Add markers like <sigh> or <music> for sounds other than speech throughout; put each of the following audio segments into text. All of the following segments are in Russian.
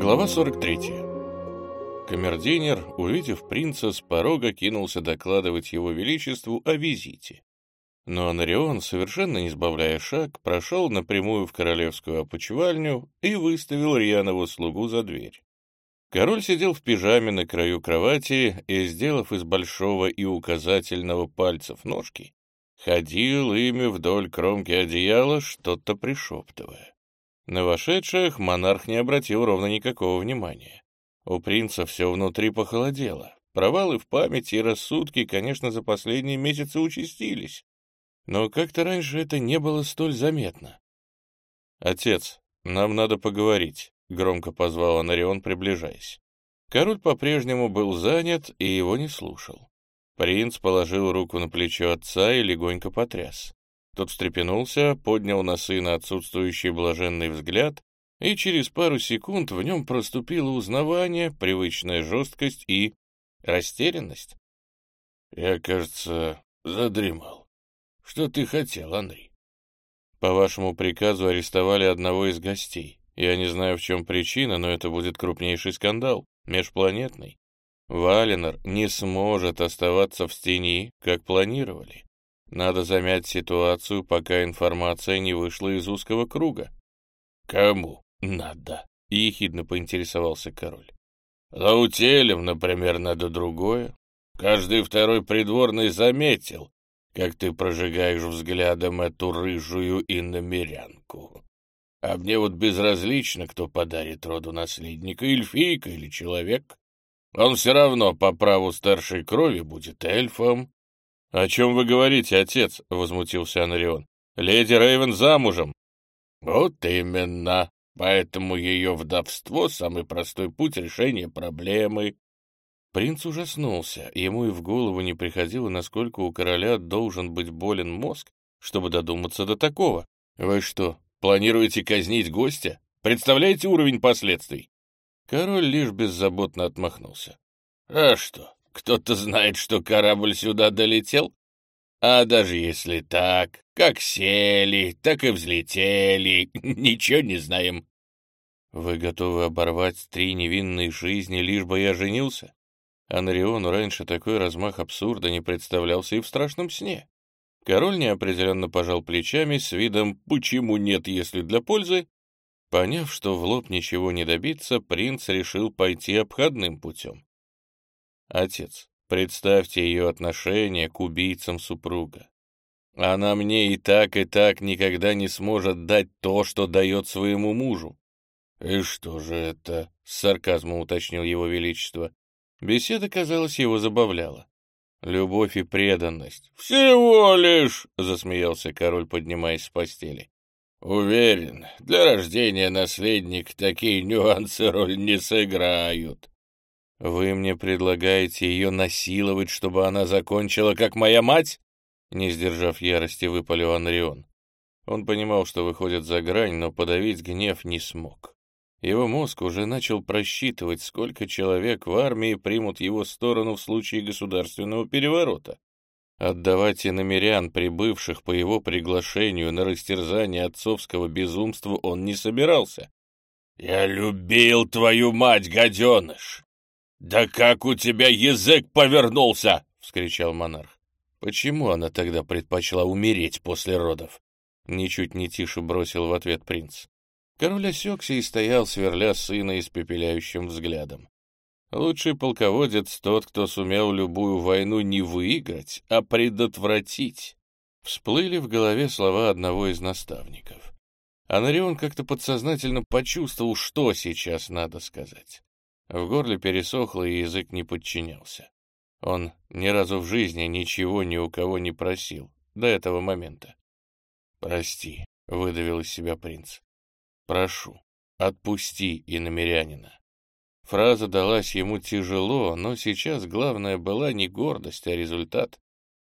Глава 43. Камердинер, увидев принца, с порога кинулся докладывать его величеству о визите. Но Анарион, совершенно не сбавляя шаг, прошел напрямую в королевскую опочивальню и выставил Рьянову слугу за дверь. Король сидел в пижаме на краю кровати и, сделав из большого и указательного пальцев ножки, ходил ими вдоль кромки одеяла, что-то пришептывая. На вошедших монарх не обратил ровно никакого внимания. У принца все внутри похолодело. Провалы в памяти и рассудке, конечно, за последние месяцы участились. Но как-то раньше это не было столь заметно. «Отец, нам надо поговорить», — громко позвал Анарион, приближаясь. Король по-прежнему был занят и его не слушал. Принц положил руку на плечо отца и легонько потряс. Тот встрепенулся, поднял на сына отсутствующий блаженный взгляд, и через пару секунд в нем проступило узнавание, привычная жесткость и растерянность. «Я, кажется, задремал. Что ты хотел, Андрей?» «По вашему приказу арестовали одного из гостей. Я не знаю, в чем причина, но это будет крупнейший скандал, межпланетный. Валенор не сможет оставаться в тени, как планировали. Надо замять ситуацию, пока информация не вышла из узкого круга. «Кому надо?» — ехидно поинтересовался король. «Лаутелем, например, надо другое. Каждый второй придворный заметил, как ты прожигаешь взглядом эту рыжую иномерянку. А мне вот безразлично, кто подарит роду наследника, эльфийка или человек. Он все равно по праву старшей крови будет эльфом, «О чем вы говорите, отец?» — возмутился Анарион. «Леди Рейвен замужем». «Вот именно. Поэтому ее вдовство — самый простой путь решения проблемы». Принц ужаснулся. Ему и в голову не приходило, насколько у короля должен быть болен мозг, чтобы додуматься до такого. «Вы что, планируете казнить гостя? Представляете уровень последствий?» Король лишь беззаботно отмахнулся. «А что, кто-то знает, что корабль сюда долетел? А даже если так, как сели, так и взлетели, <laughs> ничего не знаем. Вы готовы оборвать три невинные жизни, лишь бы я женился? Анриону раньше такой размах абсурда не представлялся и в страшном сне. Король неопределенно пожал плечами с видом «почему нет, если для пользы?». Поняв, что в лоб ничего не добиться, принц решил пойти обходным путем. Отец, представьте ее отношение к убийцам супруга. Она мне и так, и так никогда не сможет дать то, что дает своему мужу. «И что же это?» — с сарказмом уточнил его величество. Беседа, казалось, его забавляла. «Любовь и преданность». «Всего лишь!» — засмеялся король, поднимаясь с постели. «Уверен, для рождения наследника такие нюансы роль не сыграют. «Вы мне предлагаете ее насиловать, чтобы она закончила, как моя мать?» Не сдержав ярости, выпалил Анрион. Он понимал, что выходит за грань, но подавить гнев не смог. Его мозг уже начал просчитывать, сколько человек в армии примут его сторону в случае государственного переворота. Отдавать иномерян, прибывших по его приглашению на растерзание отцовского безумства, он не собирался. «Я любил твою мать, гаденыш! «Да как у тебя язык повернулся!» — вскричал монарх. «Почему она тогда предпочла умереть после родов?» Ничуть не тише бросил в ответ принц. Король осекся и стоял, сверля сына испепеляющим взглядом. Лучший полководец тот, кто сумел любую войну не выиграть, а предотвратить. Всплыли в голове слова одного из наставников. Анарион как-то подсознательно почувствовал, что сейчас надо сказать. В горле пересохло, и язык не подчинялся. Он ни разу в жизни ничего ни у кого не просил до этого момента. «Прости», — выдавил из себя принц. «Прошу, отпусти иномерянина». Фраза далась ему тяжело, но сейчас главное была не гордость, а результат.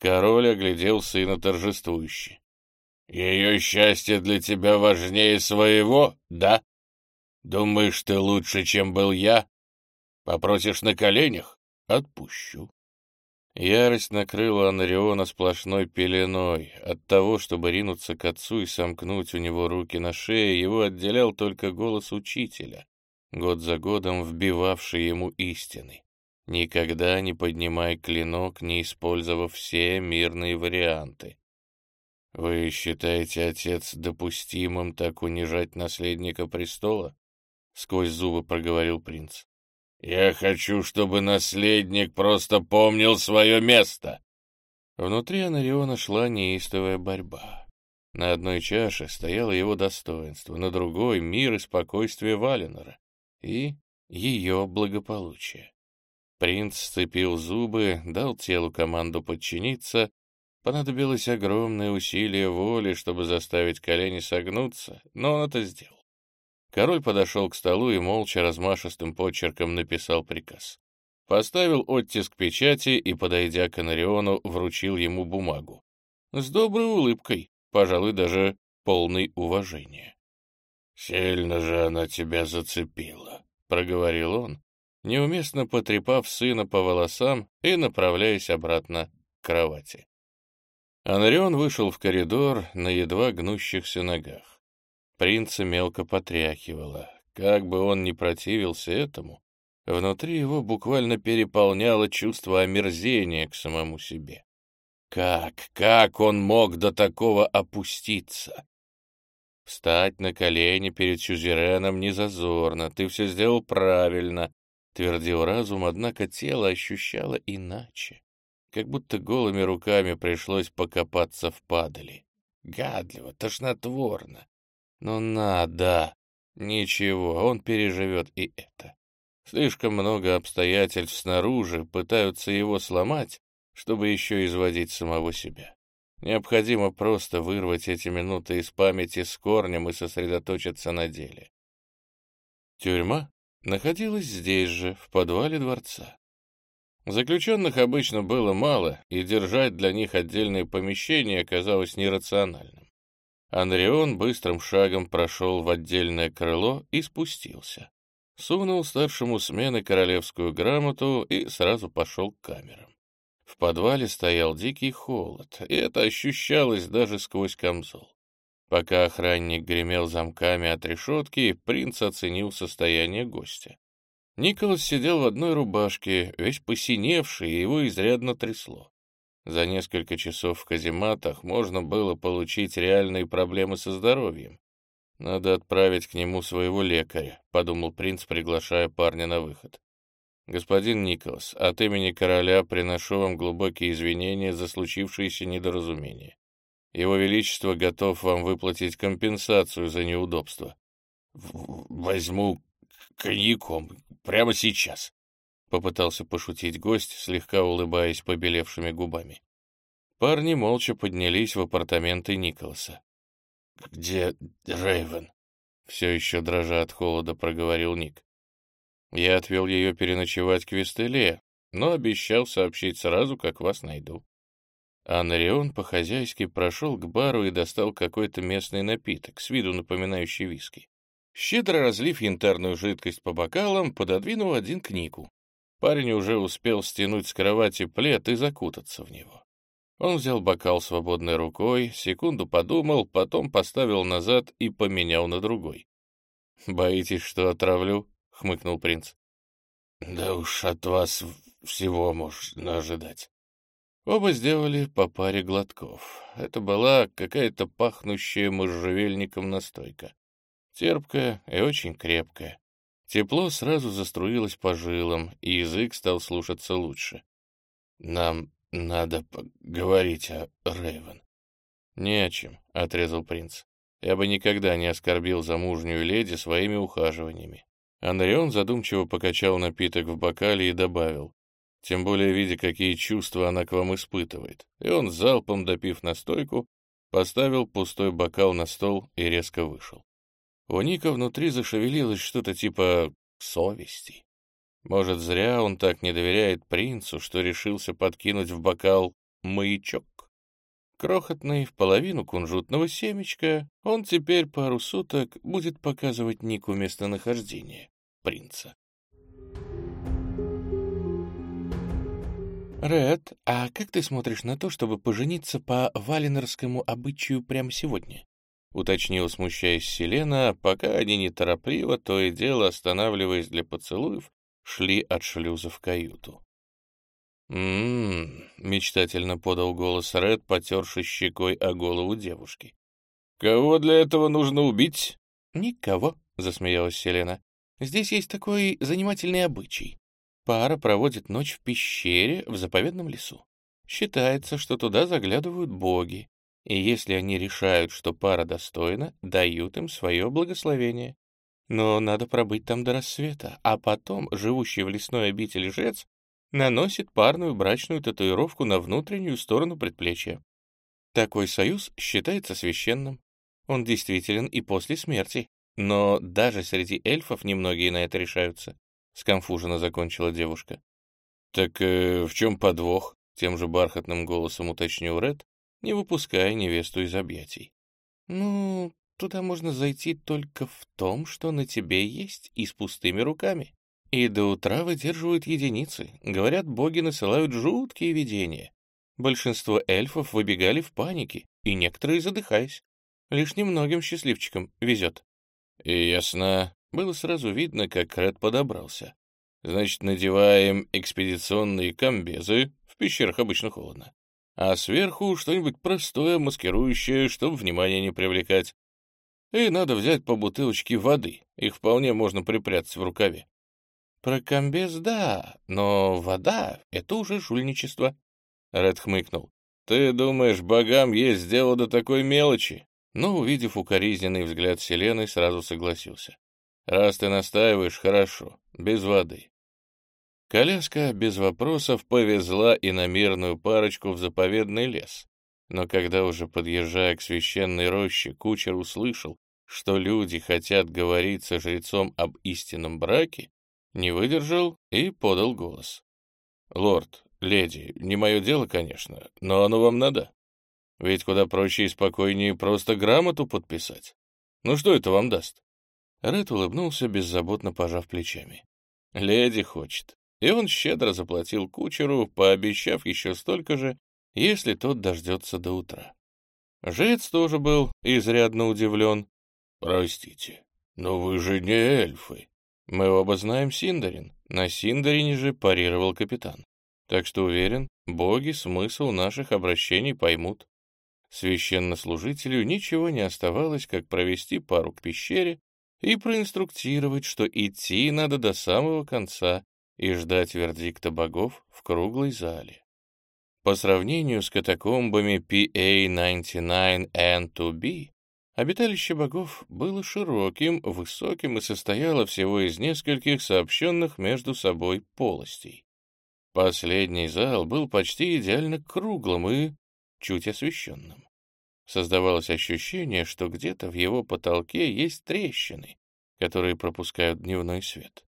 Король оглядел сына торжествующе. «Ее счастье для тебя важнее своего, да? Думаешь, ты лучше, чем был я? Попросишь на коленях — отпущу. Ярость накрыла Анариона сплошной пеленой. От того, чтобы ринуться к отцу и сомкнуть у него руки на шее, его отделял только голос учителя. год за годом вбивавший ему истины. Никогда не поднимай клинок, не использовав все мирные варианты. «Вы считаете, отец, допустимым так унижать наследника престола?» — сквозь зубы проговорил принц. «Я хочу, чтобы наследник просто помнил свое место!» Внутри Анариона шла неистовая борьба. На одной чаше стояло его достоинство, на другой — мир и спокойствие Валенора и ее благополучие. Принц сцепил зубы, дал телу команду подчиниться. Понадобилось огромное усилие воли, чтобы заставить колени согнуться, но он это сделал. Король подошел к столу и молча размашистым почерком написал приказ. Поставил оттиск печати и, подойдя к Анариону, вручил ему бумагу. С доброй улыбкой, пожалуй, даже полной уважения. «Сильно же она тебя зацепила», — проговорил он, неуместно потрепав сына по волосам и направляясь обратно к кровати. Анрион вышел в коридор на едва гнущихся ногах. Принца мелко потряхивало. Как бы он ни противился этому, внутри его буквально переполняло чувство омерзения к самому себе. Как, как он мог до такого опуститься? Встать на колени перед сюзереном не зазорно, ты все сделал правильно, — твердил разум, однако тело ощущало иначе, как будто голыми руками пришлось покопаться в падали. Гадливо, тошнотворно. Но надо. Ничего, он переживет и это. Слишком много обстоятельств снаружи пытаются его сломать, чтобы еще изводить самого себя. Необходимо просто вырвать эти минуты из памяти с корнем и сосредоточиться на деле. Тюрьма находилась здесь же, в подвале дворца. Заключенных обычно было мало, и держать для них отдельные помещения оказалось нерациональным. Анрион быстрым шагом прошел в отдельное крыло и спустился. Сунул старшему смены королевскую грамоту и сразу пошел к камерам. В подвале стоял дикий холод, и это ощущалось даже сквозь камзол. Пока охранник гремел замками от решетки, принц оценил состояние гостя. Николас сидел в одной рубашке, весь посиневший, и его изрядно трясло. За несколько часов в казематах можно было получить реальные проблемы со здоровьем. «Надо отправить к нему своего лекаря», — подумал принц, приглашая парня на выход. «Господин Николас, от имени короля приношу вам глубокие извинения за случившееся недоразумение. Его Величество готов вам выплатить компенсацию за неудобство. — Возьму коньяком прямо сейчас, — попытался пошутить гость, слегка улыбаясь побелевшими губами. Парни молча поднялись в апартаменты Николаса. — Где Рейвен? — все еще дрожа от холода проговорил Ник. Я отвел ее переночевать к Вестеле, но обещал сообщить сразу, как вас найду. Анрион по-хозяйски прошел к бару и достал какой-то местный напиток, с виду напоминающий виски. Щедро разлив янтарную жидкость по бокалам, пододвинул один к Нику. Парень уже успел стянуть с кровати плед и закутаться в него. Он взял бокал свободной рукой, секунду подумал, потом поставил назад и поменял на другой. «Боитесь, что отравлю?» — хмыкнул принц. «Да уж от вас всего можно ожидать». Оба сделали по паре глотков. Это была какая-то пахнущая можжевельником настойка. Терпкая и очень крепкая. Тепло сразу заструилось по жилам, и язык стал слушаться лучше. «Нам надо поговорить о Рэйвен». «Не о чем», — отрезал принц. «Я бы никогда не оскорбил замужнюю леди своими ухаживаниями». Анрион задумчиво покачал напиток в бокале и добавил тем более видя, какие чувства она к вам испытывает. И он, залпом допив настойку, поставил пустой бокал на стол и резко вышел. У Ника внутри зашевелилось что-то типа совести. Может, зря он так не доверяет принцу, что решился подкинуть в бокал маячок. Крохотный в половину кунжутного семечка, он теперь пару суток будет показывать Нику местонахождение принца. «Ред, а как ты смотришь на то, чтобы пожениться по валенерскому обычаю прямо сегодня?» — уточнила, смущаясь Селена, пока они неторопливо, то и дело останавливаясь для поцелуев, шли от шлюза в каюту. «М-м-м», мечтательно подал голос Ред, потерший щекой о голову девушки. «Кого для этого нужно убить?» «Никого», — засмеялась Селена. «Здесь есть такой занимательный обычай. Пара проводит ночь в пещере в заповедном лесу. Считается, что туда заглядывают боги, и если они решают, что пара достойна, дают им свое благословение. Но надо пробыть там до рассвета, а потом живущий в лесной обители жрец наносит парную брачную татуировку на внутреннюю сторону предплечья. Такой союз считается священным. Он действителен и после смерти. Но даже среди эльфов немногие на это решаются. Сконфуженно закончила девушка. «Так э, в чем подвох?» — тем же бархатным голосом уточнил Ред, не выпуская невесту из объятий. «Ну, туда можно зайти только в том, что на тебе есть, и с пустыми руками. И до утра выдерживают единицы. Говорят, боги насылают жуткие видения. Большинство эльфов выбегали в панике, и некоторые задыхаясь. Лишь немногим счастливчикам везет. Ясно. Было сразу видно, как Ред подобрался. Значит, надеваем экспедиционные комбезы, в пещерах обычно холодно. А сверху что-нибудь простое, маскирующее, чтобы внимание не привлекать. И надо взять по бутылочке воды, их вполне можно припрятать в рукаве. «Про комбез — да, но вода — это уже жульничество». Ред хмыкнул. «Ты думаешь, богам есть дело до такой мелочи?» Но, увидев укоризненный взгляд Селены, сразу согласился. «Раз ты настаиваешь, хорошо, без воды». Коляска без вопросов повезла иномерную парочку в заповедный лес. Но когда уже подъезжая к священной роще, кучер услышал, что люди хотят говорить со жрецом об истинном браке, не выдержал и подал голос. «Лорд, леди, не мое дело, конечно, но оно вам надо. Ведь куда проще и спокойнее просто грамоту подписать. Ну что это вам даст?» Ред улыбнулся, беззаботно пожав плечами. «Леди хочет». И он щедро заплатил кучеру, пообещав еще столько же, если тот дождется до утра. Жрец тоже был изрядно удивлен. «Простите, но вы же не эльфы», «Мы оба знаем Синдарин. На Синдарине же парировал капитан. Так что уверен, боги смысл наших обращений поймут». Священнослужителю ничего не оставалось, как провести пару к пещере и проинструктировать, что идти надо до самого конца и ждать вердикта богов в круглой зале. По сравнению с катакомбами PA-99N2B, Обиталище богов было широким, высоким и состояло всего из нескольких сообщенных между собой полостей. Последний зал был почти идеально круглым и чуть освещенным. Создавалось ощущение, что где-то в его потолке есть трещины, которые пропускают дневной свет.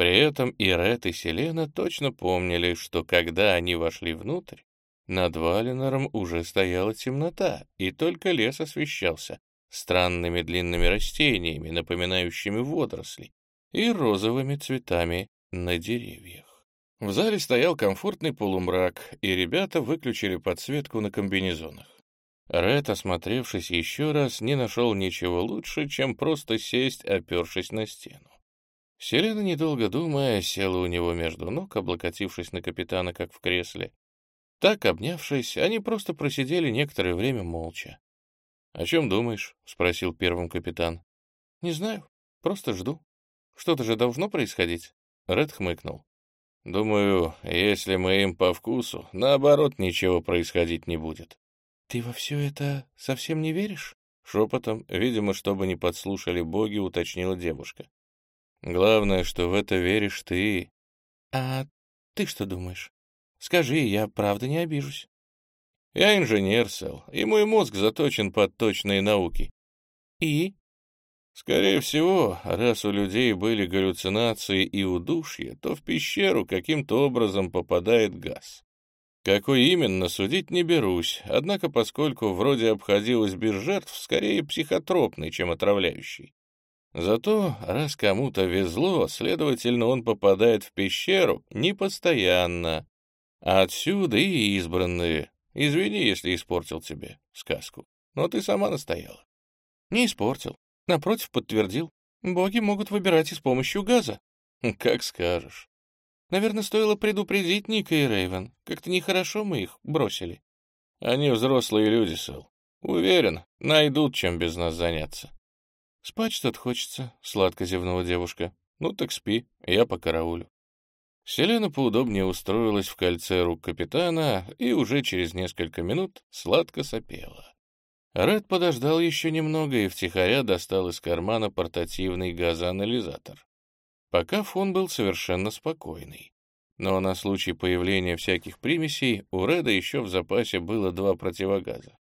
При этом и Ред, и Селена точно помнили, что когда они вошли внутрь, над Валенором уже стояла темнота, и только лес освещался, странными длинными растениями, напоминающими водоросли, и розовыми цветами на деревьях. В зале стоял комфортный полумрак, и ребята выключили подсветку на комбинезонах. Ред, осмотревшись еще раз, не нашел ничего лучше, чем просто сесть, опершись на стену. Селена, недолго думая, села у него между ног, облокотившись на капитана, как в кресле. Так, обнявшись, они просто просидели некоторое время молча. «О чем думаешь?» — спросил первым капитан. «Не знаю, просто жду. Что-то же должно происходить». Ред хмыкнул. «Думаю, если мы им по вкусу, наоборот, ничего происходить не будет». «Ты во все это совсем не веришь?» Шепотом, видимо, чтобы не подслушали боги, уточнила девушка. «Главное, что в это веришь ты». «А ты что думаешь? Скажи, я правда не обижусь». Я инженер, Сэл, и мой мозг заточен под точные науки. И? Скорее всего, раз у людей были галлюцинации и удушье, то в пещеру каким-то образом попадает газ. Какой именно, судить не берусь, однако поскольку вроде обходилось без жертв, скорее психотропный, чем отравляющий. Зато, раз кому-то везло, следовательно, он попадает в пещеру не постоянно. А отсюда и избранные, Извини, если испортил тебе сказку, но ты сама настояла. Не испортил. Напротив, подтвердил. Боги могут выбирать и с помощью газа. Как скажешь. Наверное, стоило предупредить Ника и Рейвен. Как-то нехорошо мы их бросили. Они взрослые люди, Сэл. Уверен, найдут, чем без нас заняться. Спать что-то хочется, сладко зевнула девушка. Ну так спи, я по караулю. Селена поудобнее устроилась в кольце рук капитана и уже через несколько минут сладко сопела. Ред подождал еще немного и втихаря достал из кармана портативный газоанализатор. Пока фон был совершенно спокойный. Но на случай появления всяких примесей у Реда еще в запасе было два противогаза.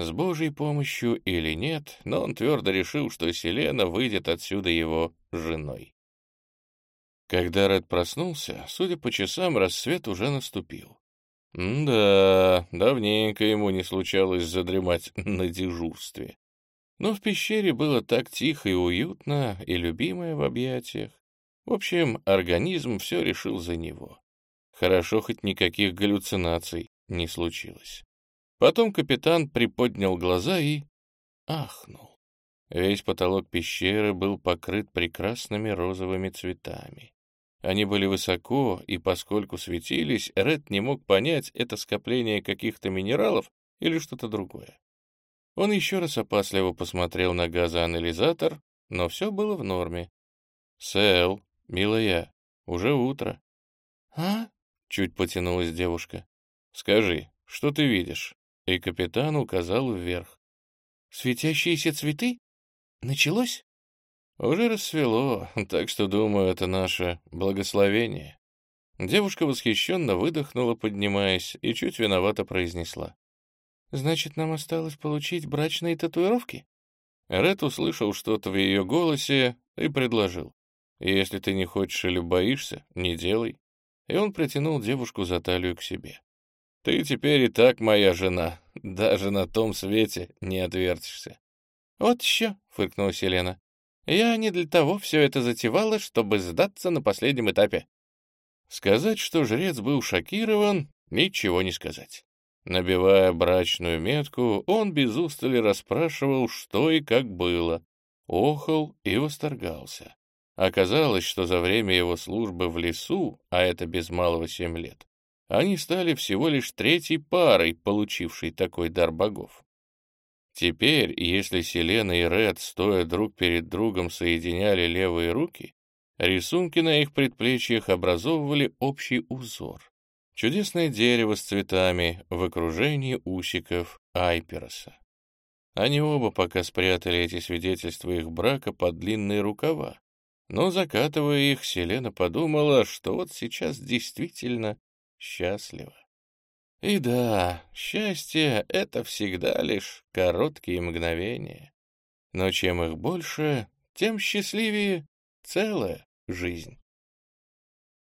С Божьей помощью или нет, но он твердо решил, что Селена выйдет отсюда его женой. Когда Ред проснулся, судя по часам, рассвет уже наступил. да, давненько ему не случалось задремать <laughs> на дежурстве. Но в пещере было так тихо и уютно, и любимое в объятиях. В общем, организм все решил за него. Хорошо, хоть никаких галлюцинаций не случилось. Потом капитан приподнял глаза и ахнул. Весь потолок пещеры был покрыт прекрасными розовыми цветами. Они были высоко, и поскольку светились, Ред не мог понять, это скопление каких-то минералов или что-то другое. Он еще раз опасливо посмотрел на газоанализатор, но все было в норме. «Сэл, милая, уже утро». «А?» — чуть потянулась девушка. «Скажи, что ты видишь?» И капитан указал вверх. «Светящиеся цветы? Началось?» Уже рассвело, так что, думаю, это наше благословение. Девушка восхищенно выдохнула, поднимаясь, и чуть виновато произнесла. «Значит, нам осталось получить брачные татуировки?» Ред услышал что-то в ее голосе и предложил. «Если ты не хочешь или боишься, не делай». И он притянул девушку за талию к себе. «Ты теперь и так моя жена, даже на том свете не отвертишься». «Вот еще», — фыркнула Селена. Я не для того все это затевала, чтобы сдаться на последнем этапе. Сказать, что жрец был шокирован, ничего не сказать. Набивая брачную метку, он без устали расспрашивал, что и как было, охал и восторгался. Оказалось, что за время его службы в лесу, а это без малого семь лет, они стали всего лишь третьей парой, получившей такой дар богов. Теперь, если Селена и Ред, стоя друг перед другом, соединяли левые руки, рисунки на их предплечьях образовывали общий узор. Чудесное дерево с цветами в окружении усиков Айпероса. Они оба пока спрятали эти свидетельства их брака под длинные рукава, но, закатывая их, Селена подумала, что вот сейчас действительно счастлива. И да, счастье — это всегда лишь короткие мгновения. Но чем их больше, тем счастливее целая жизнь.